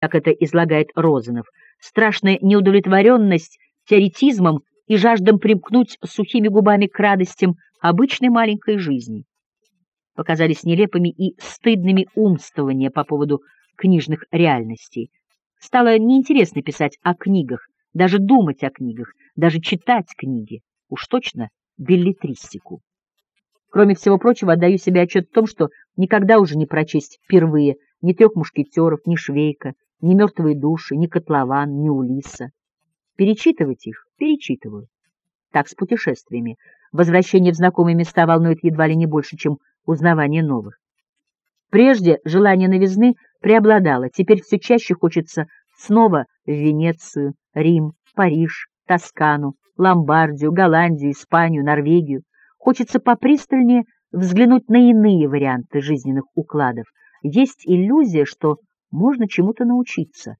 как это излагает Розанов, страшная неудовлетворенность теоретизмом и жаждом примкнуть сухими губами к радостям обычной маленькой жизни. Показались нелепыми и стыдными умствования по поводу книжных реальностей. Стало неинтересно писать о книгах, даже думать о книгах, даже читать книги. Уж точно билетристику. Кроме всего прочего, отдаю себе отчет в том, что никогда уже не прочесть впервые ни трех мушкетеров, ни Швейка, ни мертвые души, ни котлован, ни Улиса. Перечитывать их перечитываю. Так с путешествиями. Возвращение в знакомые места волнует едва ли не больше, чем узнавание новых. Прежде желание новизны преобладало, теперь все чаще хочется снова в Венецию, Рим, Париж, Тоскану, Ломбардию, Голландию, Испанию, Норвегию. Хочется попристальнее взглянуть на иные варианты жизненных укладов. Есть иллюзия, что можно чему-то научиться.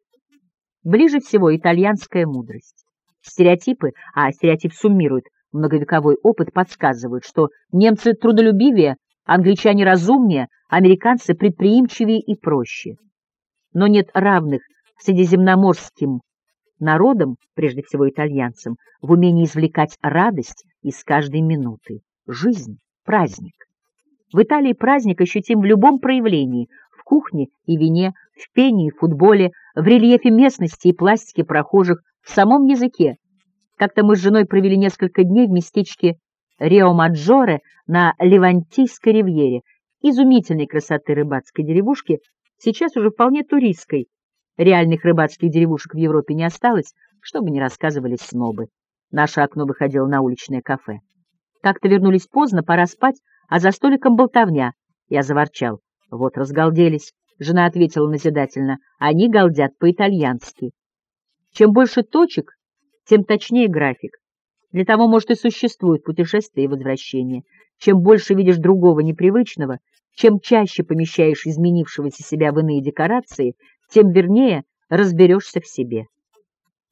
Ближе всего итальянская мудрость. Стереотипы, а стереотип суммирует многовековой опыт, подсказывают, что немцы трудолюбивее, англичане разумнее, американцы предприимчивее и проще. Но нет равных средиземноморским народам, прежде всего итальянцам, в умении извлекать радость из каждой минуты. Жизнь — праздник. В Италии праздник ощутим в любом проявлении, в кухне и вине, в пении футболе, в рельефе местности и пластике прохожих, в самом языке. Как-то мы с женой провели несколько дней в местечке Рио-Маджоре на Левантийской ривьере, изумительной красоты рыбацкой деревушки, сейчас уже вполне туристской, Реальных рыбацких деревушек в Европе не осталось, чтобы не рассказывали снобы. Наше окно выходило на уличное кафе. Как-то вернулись поздно, пора спать, а за столиком болтовня. Я заворчал. Вот разгалделись. Жена ответила назидательно. Они галдят по-итальянски. Чем больше точек, тем точнее график. Для того, может, и существует путешествие и возвращение. Чем больше видишь другого непривычного, чем чаще помещаешь изменившегося себя в иные декорации, тем вернее разберешься в себе.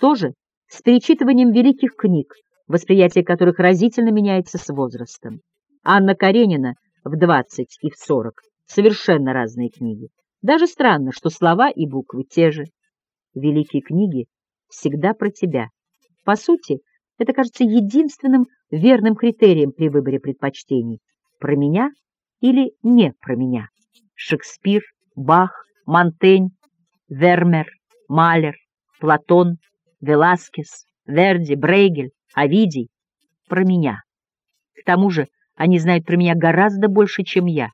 Тоже с перечитыванием великих книг, восприятие которых разительно меняется с возрастом. Анна Каренина в 20 и в 40 совершенно разные книги. Даже странно, что слова и буквы те же. Великие книги всегда про тебя. По сути, это кажется единственным верным критерием при выборе предпочтений. Про меня или не про меня. Шекспир, Бах, Монтень, Вермер, Малер, Платон, Веласкес, Верди, Брейгель, Овидий — про меня. К тому же они знают про меня гораздо больше, чем я.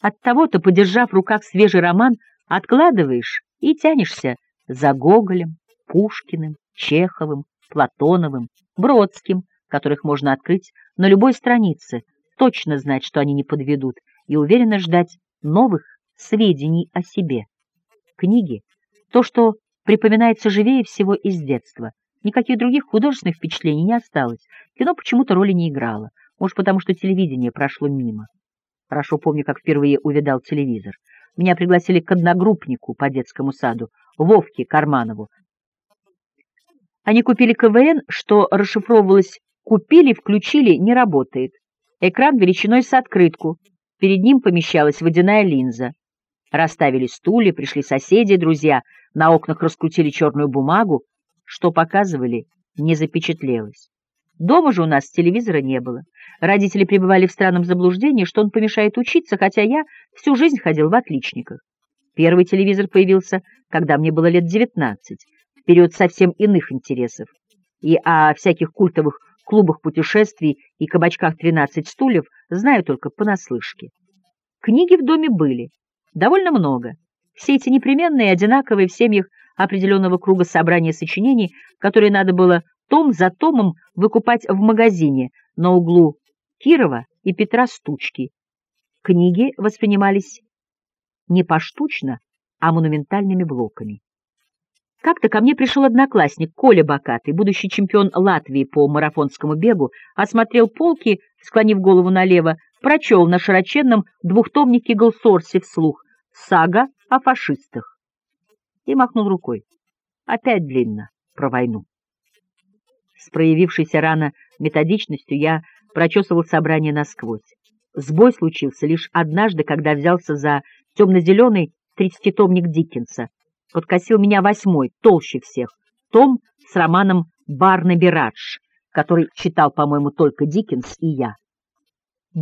От того-то, подержав в руках свежий роман, откладываешь и тянешься за Гоголем, Пушкиным, Чеховым, Платоновым, Бродским, которых можно открыть на любой странице, точно знать, что они не подведут, и уверенно ждать новых сведений о себе. Книги — то, что припоминается живее всего из детства. Никаких других художественных впечатлений не осталось. Кино почему-то роли не играло. Может, потому что телевидение прошло мимо. Хорошо помню, как впервые увидал телевизор. Меня пригласили к одногруппнику по детскому саду, Вовке Карманову. Они купили КВН, что расшифровывалось «купили, включили, не работает». Экран величиной с открытку. Перед ним помещалась водяная линза. Расставили стулья, пришли соседи, друзья, на окнах раскрутили черную бумагу. Что показывали, не запечатлелось. Дома же у нас телевизора не было. Родители пребывали в странном заблуждении, что он помешает учиться, хотя я всю жизнь ходил в отличниках. Первый телевизор появился, когда мне было лет девятнадцать, в период совсем иных интересов. И о всяких культовых клубах путешествий и кабачках «тринадцать стульев» знаю только понаслышке. Книги в доме были, довольно много. Все эти непременные, одинаковые в семьях определенного круга собрания сочинений, которые надо было том за томом выкупать в магазине на углу Кирова и Петра Стучки. Книги воспринимались не поштучно, а монументальными блоками. Как-то ко мне пришел одноклассник Коля Бакатый, будущий чемпион Латвии по марафонскому бегу, осмотрел полки, склонив голову налево, прочел на широченном двухтомнике Голсорси вслух «Сага о фашистах» и махнул рукой. Опять длинно про войну. С проявившейся рано методичностью я прочесывал собрание насквозь. Сбой случился лишь однажды, когда взялся за темно-зеленый тридцатитомник Диккенса. подкосил меня восьмой, толще всех, том с романом «Барнаби Радж», который читал, по-моему, только Диккенс и я.